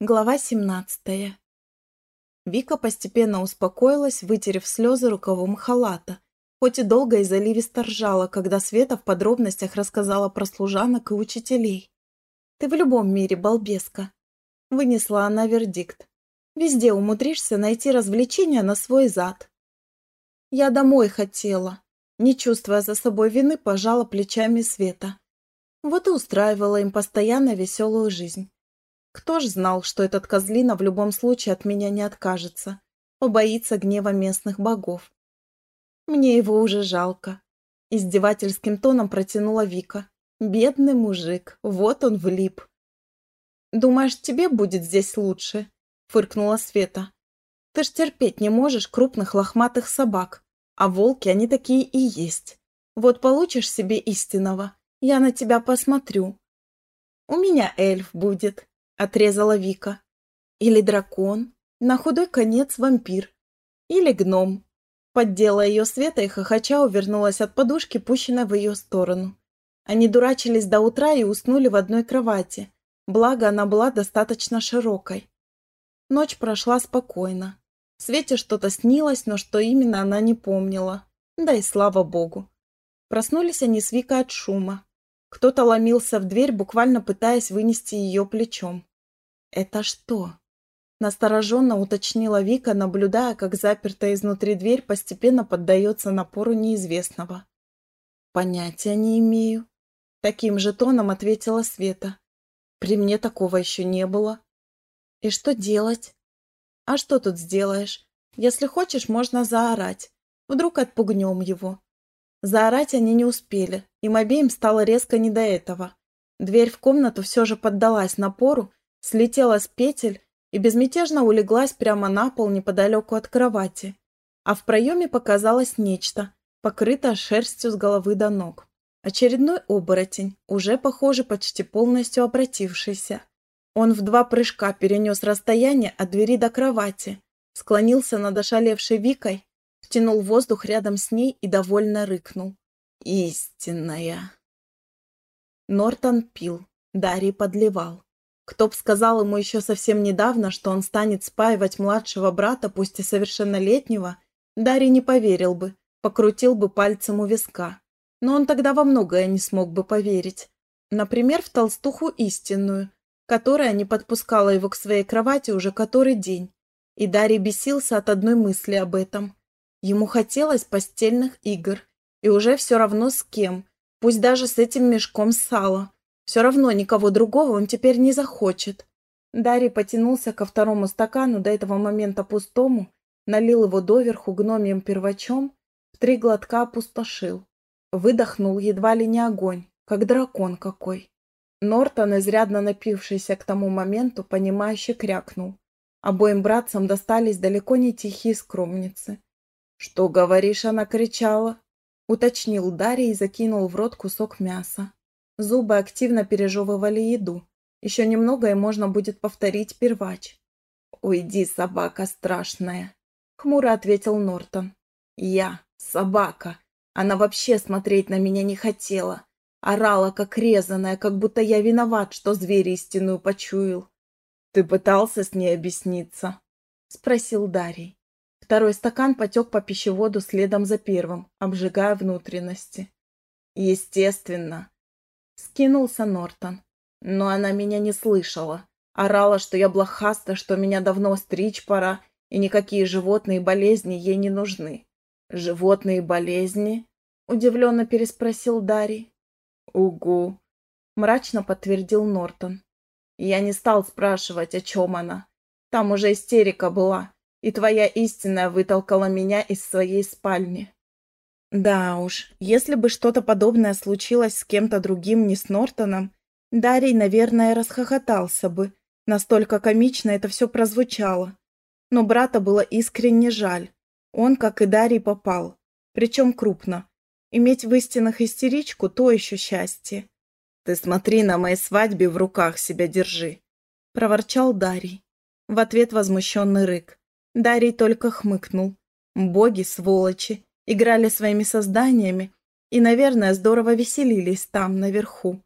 Глава 17. Вика постепенно успокоилась, вытерев слезы рукавом халата, хоть и долго и заливисто ржала, когда Света в подробностях рассказала про служанок и учителей. «Ты в любом мире балбеска», — вынесла она вердикт. «Везде умудришься найти развлечения на свой зад». «Я домой хотела», — не чувствуя за собой вины, пожала плечами Света. Вот и устраивала им постоянно веселую жизнь. Кто ж знал, что этот козлина в любом случае от меня не откажется, побоится гнева местных богов. Мне его уже жалко. Издевательским тоном протянула Вика. Бедный мужик, вот он влип. «Думаешь, тебе будет здесь лучше?» — фыркнула Света. «Ты ж терпеть не можешь крупных лохматых собак, а волки они такие и есть. Вот получишь себе истинного, я на тебя посмотрю. У меня эльф будет, отрезала Вика. Или дракон, на худой конец вампир. Или гном. Поддела ее Света и хохоча увернулась от подушки, пущенной в ее сторону. Они дурачились до утра и уснули в одной кровати, благо она была достаточно широкой. Ночь прошла спокойно. Свете что-то снилось, но что именно она не помнила. Да и слава богу. Проснулись они с Викой от шума. Кто-то ломился в дверь, буквально пытаясь вынести ее плечом. «Это что?» Настороженно уточнила Вика, наблюдая, как запертая изнутри дверь постепенно поддается напору неизвестного. «Понятия не имею», — таким же тоном ответила Света. «При мне такого еще не было». «И что делать?» «А что тут сделаешь? Если хочешь, можно заорать. Вдруг отпугнем его». Заорать они не успели, им обеим стало резко не до этого. Дверь в комнату все же поддалась напору, слетела с петель и безмятежно улеглась прямо на пол неподалеку от кровати. А в проеме показалось нечто, покрытое шерстью с головы до ног. Очередной оборотень, уже, похоже, почти полностью обратившийся. Он в два прыжка перенес расстояние от двери до кровати, склонился над ошалевшей Викой, втянул воздух рядом с ней и довольно рыкнул. «Истинная!» Нортон пил, Дарий подливал. Кто б сказал ему еще совсем недавно, что он станет спаивать младшего брата, пусть и совершеннолетнего, Дарий не поверил бы, покрутил бы пальцем у виска. Но он тогда во многое не смог бы поверить. Например, в толстуху истинную, которая не подпускала его к своей кровати уже который день. И Дарий бесился от одной мысли об этом. Ему хотелось постельных игр. И уже все равно с кем, пусть даже с этим мешком сала. Все равно никого другого он теперь не захочет. Дарий потянулся ко второму стакану, до этого момента пустому, налил его доверху гномьим первачом, в три глотка опустошил. Выдохнул едва ли не огонь, как дракон какой. Нортон, изрядно напившийся к тому моменту, понимающе крякнул. Обоим братцам достались далеко не тихие скромницы. «Что, говоришь?» — она кричала. Уточнил Дарий и закинул в рот кусок мяса. Зубы активно пережевывали еду. Еще немного, и можно будет повторить первач. «Уйди, собака страшная», — хмуро ответил Нортон. «Я собака. Она вообще смотреть на меня не хотела. Орала, как резаная, как будто я виноват, что зверь истинную почуял». «Ты пытался с ней объясниться?» — спросил Дарий. Второй стакан потек по пищеводу следом за первым, обжигая внутренности. «Естественно», Скинулся Нортон. Но она меня не слышала. Орала, что я блохаста, что меня давно стричь пора, и никакие животные болезни ей не нужны. «Животные болезни?» – удивленно переспросил Дарий. «Угу», – мрачно подтвердил Нортон. Я не стал спрашивать, о чем она. Там уже истерика была, и твоя истинная вытолкала меня из своей спальни. Да уж, если бы что-то подобное случилось с кем-то другим, не с Нортоном, Дарий, наверное, расхохотался бы. Настолько комично это все прозвучало. Но брата было искренне жаль. Он, как и Дарий, попал. Причем крупно. Иметь в истинах истеричку – то еще счастье. «Ты смотри, на моей свадьбе в руках себя держи», – проворчал Дарий. В ответ возмущенный рык. Дарий только хмыкнул. «Боги, сволочи! Играли своими созданиями и, наверное, здорово веселились там, наверху.